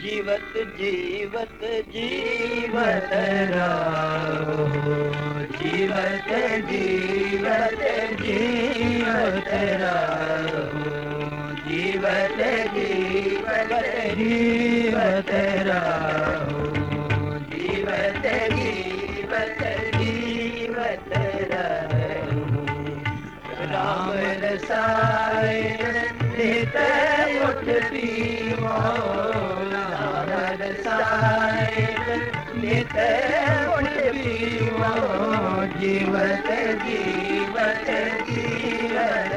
जीवत जीवत जीवत राहो। जीवत जीवत जीवत राहो। जीवत जीवत जीवत राहो। जीवत जीवत जीवत जीवत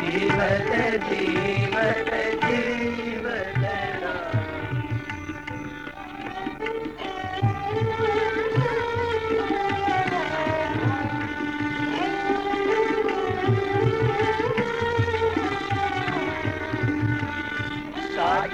जीवत जीवत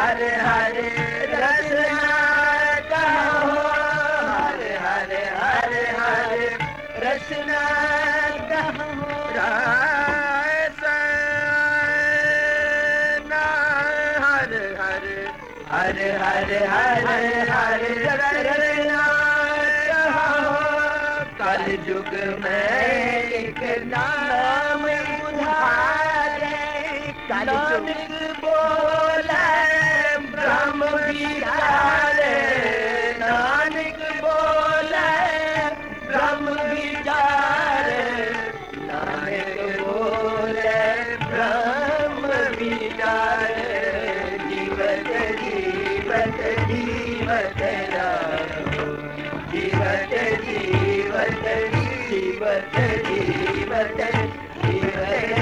हर हर रसना कहो। हर हर हर हर रसना कहो। हर हर हर हर हर हर रसना कल युग में एक नाम उधारे। कल युग जीवत जीवत जीवत जीवत जीवत जीवत।